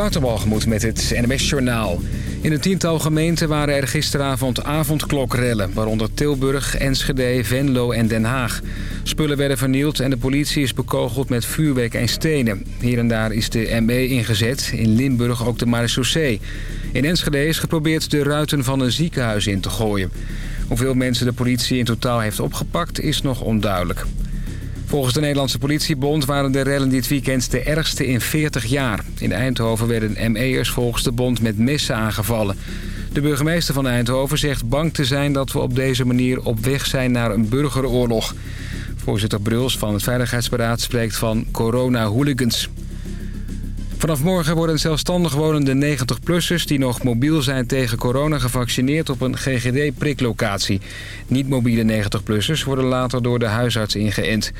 Waterbalgemoed met het NMS Journaal. In een tiental gemeenten waren er gisteravond avondklokrellen... waaronder Tilburg, Enschede, Venlo en Den Haag. Spullen werden vernield en de politie is bekogeld met vuurwerk en stenen. Hier en daar is de ME ingezet, in Limburg ook de marechaussee. In Enschede is geprobeerd de ruiten van een ziekenhuis in te gooien. Hoeveel mensen de politie in totaal heeft opgepakt is nog onduidelijk. Volgens de Nederlandse politiebond waren de rellen dit weekend de ergste in 40 jaar. In Eindhoven werden ME'ers volgens de bond met messen aangevallen. De burgemeester van Eindhoven zegt bang te zijn dat we op deze manier op weg zijn naar een burgeroorlog. Voorzitter Bruls van het Veiligheidsberaad spreekt van corona-hooligans. Vanaf morgen worden zelfstandig wonende 90-plussers die nog mobiel zijn tegen corona gevaccineerd op een GGD-priklocatie. Niet-mobiele 90-plussers worden later door de huisarts ingeënt.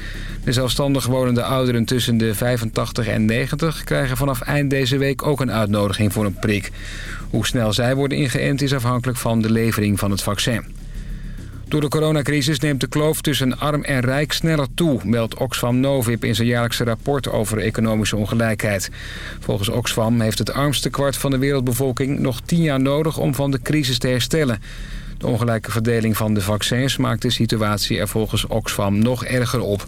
De zelfstandig wonende ouderen tussen de 85 en 90 krijgen vanaf eind deze week ook een uitnodiging voor een prik. Hoe snel zij worden ingeënt is afhankelijk van de levering van het vaccin. Door de coronacrisis neemt de kloof tussen arm en rijk sneller toe... meldt Oxfam Novib in zijn jaarlijkse rapport over economische ongelijkheid. Volgens Oxfam heeft het armste kwart van de wereldbevolking... nog tien jaar nodig om van de crisis te herstellen. De ongelijke verdeling van de vaccins maakt de situatie er volgens Oxfam nog erger op.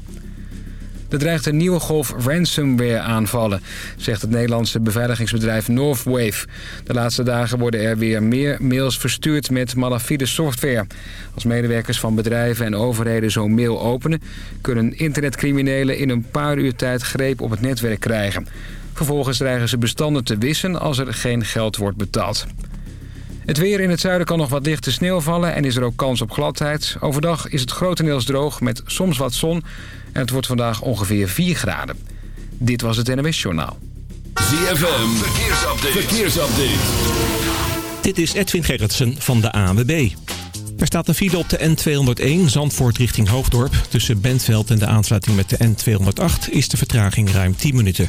Er dreigt een nieuwe golf ransomware aanvallen, zegt het Nederlandse beveiligingsbedrijf Northwave. De laatste dagen worden er weer meer mails verstuurd met malafide software. Als medewerkers van bedrijven en overheden zo'n mail openen... kunnen internetcriminelen in een paar uur tijd greep op het netwerk krijgen. Vervolgens dreigen ze bestanden te wissen als er geen geld wordt betaald. Het weer in het zuiden kan nog wat lichte sneeuw vallen en is er ook kans op gladheid. Overdag is het grotendeels droog met soms wat zon en het wordt vandaag ongeveer 4 graden. Dit was het NWS Journaal. ZFM, verkeersupdate. verkeersupdate. Dit is Edwin Gerritsen van de ANWB. Er staat een file op de N201 Zandvoort richting Hoofddorp. Tussen Bentveld en de aansluiting met de N208 is de vertraging ruim 10 minuten.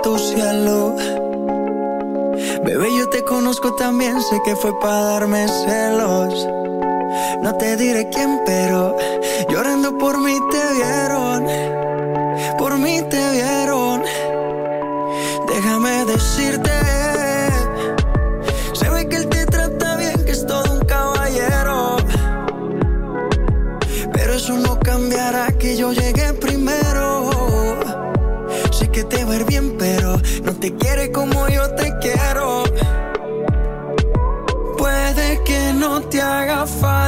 tu cielo. Bebé, yo te conozco también, sé que fue para darme celos. No te diré quién, pero llorando por mí te vieron. Por mí te vieron. Déjame decirte. Se que él te trata bien, que es todo un caballero. Pero eso no cambiará que yo llegué que te va a ir bien, pero no te quiere como yo te quiero. Puede que no te haga falta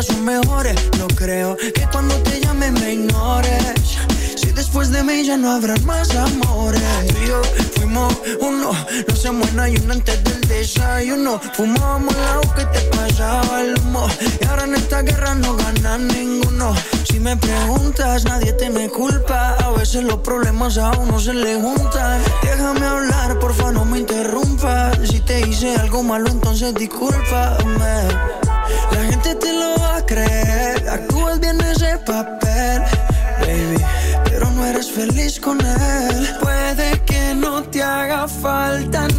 ahora son mejores. No creo que cuando te llame me ignores. Si después de mí ya no habrá más amores. Tú y yo fuimos uno No se muera y uno antes del desayuno. Fumábamos la que te pasaba el humo. Y ahora en esta guerra no gana ninguno. Si me preguntas nadie tiene culpa. A veces los problemas a uno se le juntan. Déjame hablar, porfa no me interrumpas. Si te hice algo malo entonces discúlpame papel, baby Pero no eres feliz con él. Puede que no te haga falta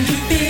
Can you be?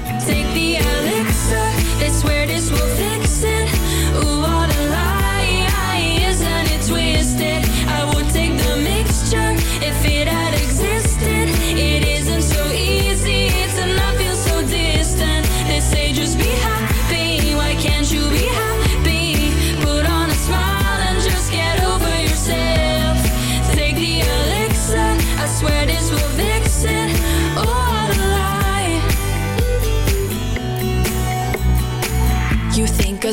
Take the elixir. They swear this will fix it Ooh, what a lie. Isn't it twisted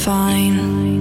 fine.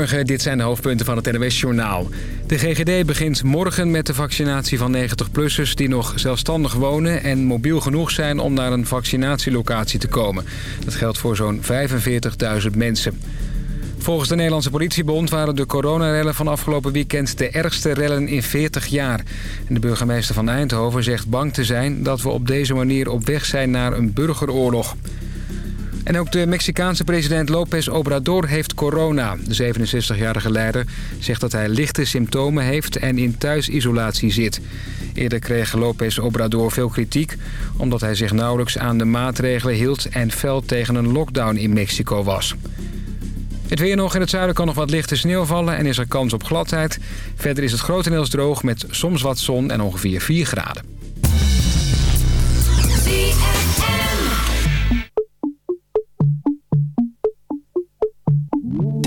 Dit zijn de hoofdpunten van het NWS-journaal. De GGD begint morgen met de vaccinatie van 90-plussers... die nog zelfstandig wonen en mobiel genoeg zijn om naar een vaccinatielocatie te komen. Dat geldt voor zo'n 45.000 mensen. Volgens de Nederlandse politiebond waren de coronarellen van afgelopen weekend... de ergste rellen in 40 jaar. En de burgemeester van Eindhoven zegt bang te zijn... dat we op deze manier op weg zijn naar een burgeroorlog. En ook de Mexicaanse president López Obrador heeft corona. De 67-jarige leider zegt dat hij lichte symptomen heeft en in thuisisolatie zit. Eerder kreeg López Obrador veel kritiek... omdat hij zich nauwelijks aan de maatregelen hield... en fel tegen een lockdown in Mexico was. Het weer nog. In het zuiden kan nog wat lichte sneeuw vallen en is er kans op gladheid. Verder is het grotendeels droog met soms wat zon en ongeveer 4 graden.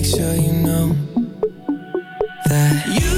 make sure you know that you.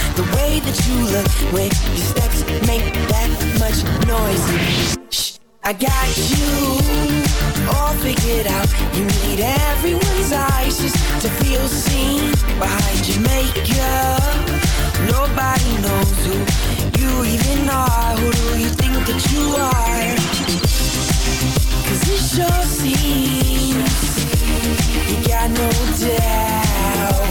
The way that you look When your steps make that much noise Shh, I got you all figured out You need everyone's eyes Just to feel seen Behind your makeup Nobody knows who you even are? Who do you think that you are? Cause it sure seems you got no doubt.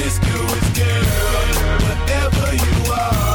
Promiscuous girl, whatever you are,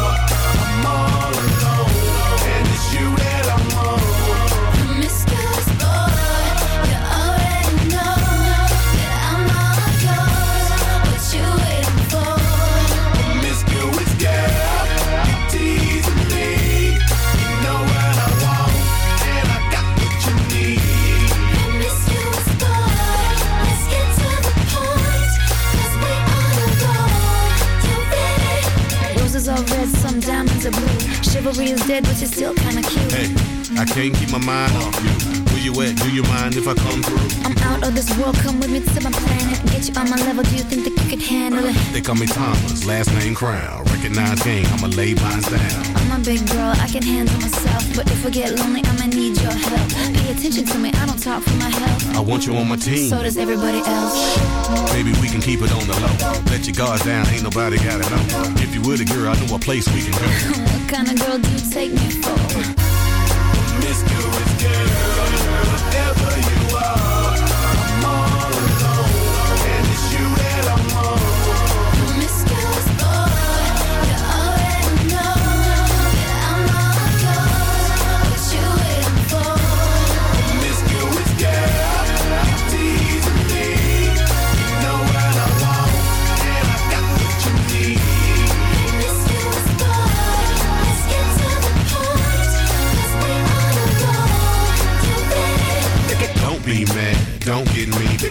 diamonds are blue. Chivalry is dead, but you're still kinda cute. Hey, I can't keep my mind off you. Where you at? Do you mind if I come through? I'm out of this world, come with me to my planet. Get you on my level, do you think that you could handle it? They call me Thomas, last name Crown. Recognize game, I'ma lay mines down. I'm a big girl, I can handle myself. But if I get lonely, I'ma need your help. Pay attention to me, I don't talk for my health. I want you on my team. So does everybody else. Maybe we can keep it on the low. Let your guard down, ain't nobody got it know. If you were the girl, I know a place we can go. What kind of girl do you take me for? Promiscuous girl, whatever you